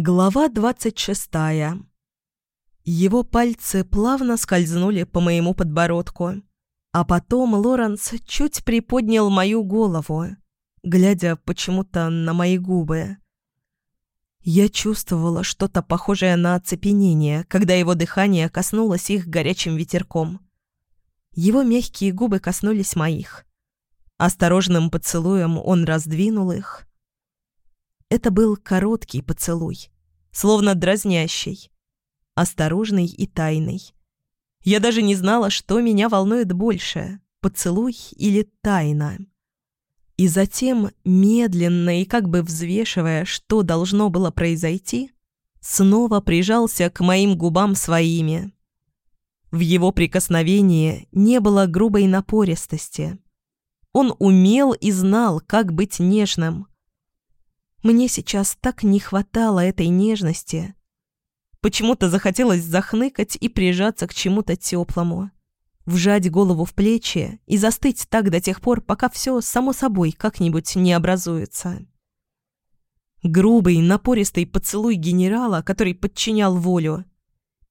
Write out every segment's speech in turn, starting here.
Глава двадцать шестая. Его пальцы плавно скользнули по моему подбородку, а потом Лоренс чуть приподнял мою голову, глядя почему-то на мои губы. Я чувствовала что-то похожее на оцепенение, когда его дыхание коснулось их горячим ветерком. Его мягкие губы коснулись моих. Осторожным поцелуем он раздвинул их. Это был короткий поцелуй, словно дразнящий, осторожный и тайный. Я даже не знала, что меня волнует больше — поцелуй или тайна. И затем, медленно и как бы взвешивая, что должно было произойти, снова прижался к моим губам своими. В его прикосновении не было грубой напористости. Он умел и знал, как быть нежным. Мне сейчас так не хватало этой нежности. Почему-то захотелось захныкать и прижаться к чему-то теплому вжать голову в плечи и застыть так до тех пор, пока все само собой как-нибудь не образуется. Грубый, напористый поцелуй генерала, который подчинял волю,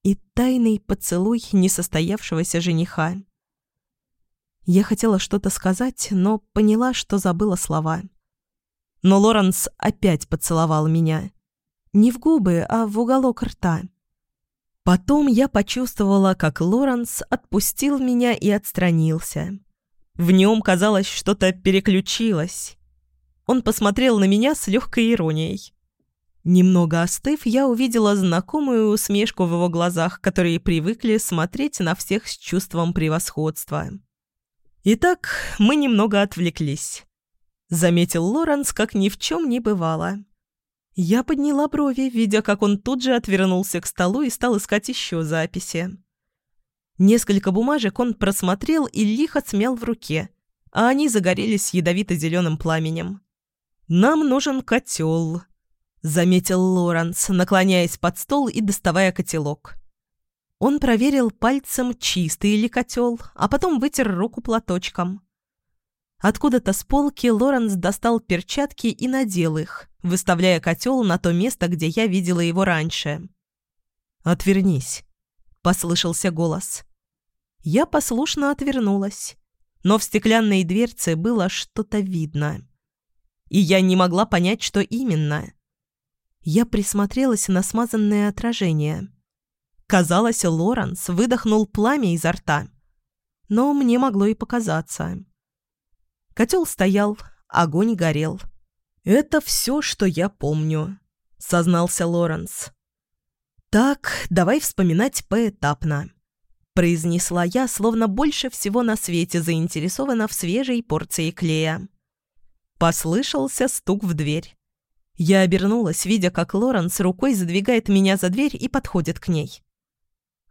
и тайный поцелуй несостоявшегося жениха. Я хотела что-то сказать, но поняла, что забыла слова. Но Лоренс опять поцеловал меня. Не в губы, а в уголок рта. Потом я почувствовала, как Лоренс отпустил меня и отстранился. В нем, казалось, что-то переключилось. Он посмотрел на меня с легкой иронией. Немного остыв, я увидела знакомую усмешку в его глазах, которые привыкли смотреть на всех с чувством превосходства. Итак, мы немного отвлеклись. Заметил Лоренс, как ни в чем не бывало. Я подняла брови, видя, как он тут же отвернулся к столу и стал искать еще записи. Несколько бумажек он просмотрел и лихо смял в руке, а они загорелись ядовито-зеленым пламенем. «Нам нужен котел», — заметил Лоренс, наклоняясь под стол и доставая котелок. Он проверил пальцем, чистый ли котел, а потом вытер руку платочком. Откуда-то с полки Лоренс достал перчатки и надел их, выставляя котел на то место, где я видела его раньше. «Отвернись», — послышался голос. Я послушно отвернулась, но в стеклянной дверце было что-то видно. И я не могла понять, что именно. Я присмотрелась на смазанное отражение. Казалось, Лоренс выдохнул пламя изо рта. Но мне могло и показаться. Котел стоял, огонь горел. «Это все, что я помню», — сознался Лоренс. «Так, давай вспоминать поэтапно», — произнесла я, словно больше всего на свете заинтересована в свежей порции клея. Послышался стук в дверь. Я обернулась, видя, как Лоренс рукой задвигает меня за дверь и подходит к ней.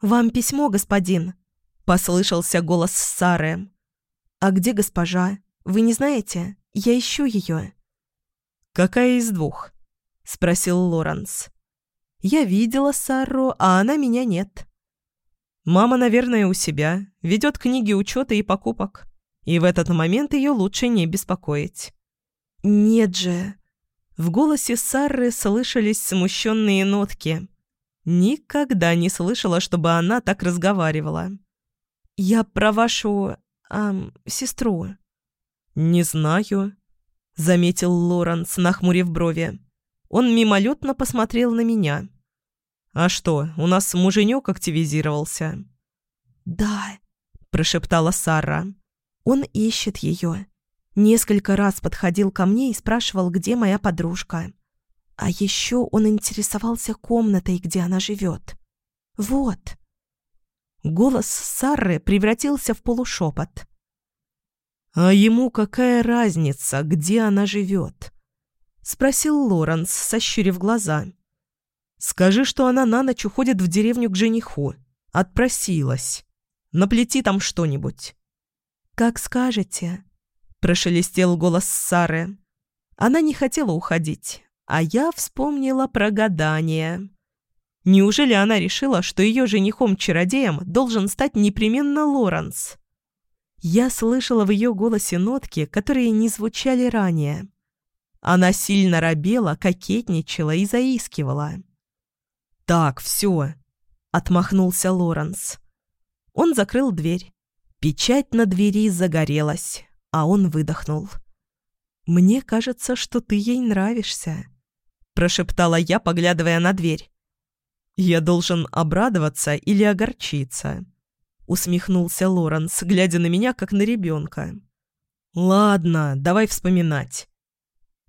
«Вам письмо, господин», — послышался голос Сары. «А где госпожа?» Вы не знаете? Я ищу ее». «Какая из двух?» — спросил Лоренс. «Я видела Сару, а она меня нет». «Мама, наверное, у себя, ведет книги учета и покупок, и в этот момент ее лучше не беспокоить». «Нет же». В голосе Сары слышались смущенные нотки. Никогда не слышала, чтобы она так разговаривала. «Я про вашу... эм, сестру». «Не знаю», — заметил Лоренс, нахмурив брови. Он мимолетно посмотрел на меня. «А что, у нас муженек активизировался?» «Да», — прошептала Сара. «Он ищет ее. Несколько раз подходил ко мне и спрашивал, где моя подружка. А еще он интересовался комнатой, где она живет. Вот». Голос Сары превратился в полушепот. «А ему какая разница, где она живет?» — спросил Лоренс, сощурив глаза. «Скажи, что она на ночь уходит в деревню к жениху. Отпросилась. Наплети там что-нибудь». «Как скажете», — прошелестел голос Сары. Она не хотела уходить, а я вспомнила про гадание. Неужели она решила, что ее женихом-чародеем должен стать непременно Лоренс? Я слышала в ее голосе нотки, которые не звучали ранее. Она сильно робела, кокетничала и заискивала. «Так, все», — отмахнулся Лоренс. Он закрыл дверь. Печать на двери загорелась, а он выдохнул. «Мне кажется, что ты ей нравишься», — прошептала я, поглядывая на дверь. «Я должен обрадоваться или огорчиться?» — усмехнулся Лоренс, глядя на меня, как на ребенка. «Ладно, давай вспоминать».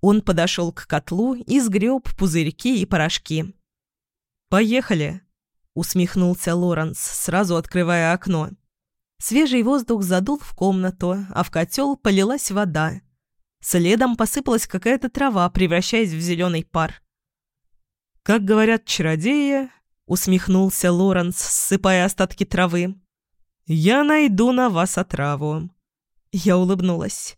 Он подошел к котлу и сгреб пузырьки и порошки. «Поехали!» — усмехнулся Лоренс, сразу открывая окно. Свежий воздух задул в комнату, а в котел полилась вода. Следом посыпалась какая-то трава, превращаясь в зеленый пар. «Как говорят чародеи, усмехнулся Лоренс, ссыпая остатки травы. «Я найду на вас отраву». Я улыбнулась.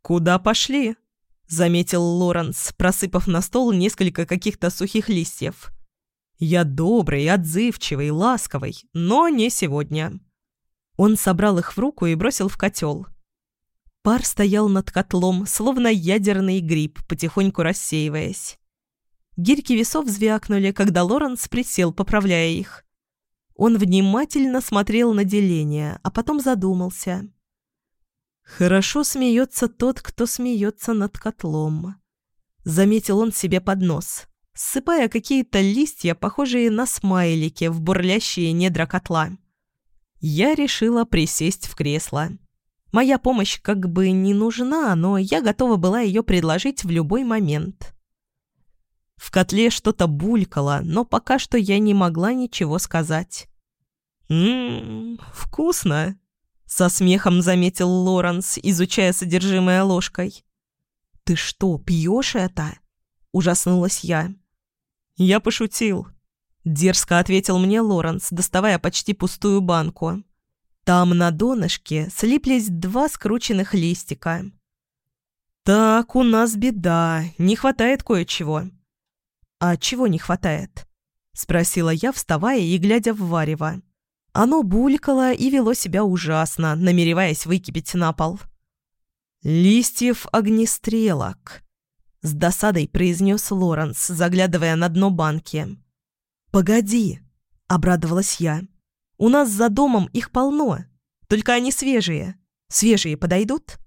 «Куда пошли?» — заметил Лоренс, просыпав на стол несколько каких-то сухих листьев. «Я добрый, отзывчивый, ласковый, но не сегодня». Он собрал их в руку и бросил в котел. Пар стоял над котлом, словно ядерный гриб, потихоньку рассеиваясь. Гирьки весов звякнули, когда Лоренс присел, поправляя их. Он внимательно смотрел на деление, а потом задумался. «Хорошо смеется тот, кто смеется над котлом», — заметил он себе под нос, ссыпая какие-то листья, похожие на смайлики, в бурлящие недра котла. Я решила присесть в кресло. Моя помощь как бы не нужна, но я готова была ее предложить в любой момент. В котле что-то булькало, но пока что я не могла ничего сказать. «Ммм, вкусно!» — со смехом заметил Лоренс, изучая содержимое ложкой. «Ты что, пьешь это?» — ужаснулась я. «Я пошутил», — дерзко ответил мне Лоренс, доставая почти пустую банку. Там на донышке слиплись два скрученных листика. «Так, у нас беда, не хватает кое-чего». «А чего не хватает?» — спросила я, вставая и глядя в варево. Оно булькало и вело себя ужасно, намереваясь выкипеть на пол. «Листьев огнестрелок», — с досадой произнес Лоренс, заглядывая на дно банки. «Погоди», — обрадовалась я. «У нас за домом их полно, только они свежие. Свежие подойдут?»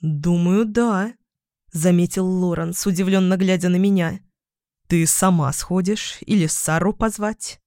«Думаю, да», — заметил Лоренс, удивленно глядя на меня. «Ты сама сходишь или Сару позвать?»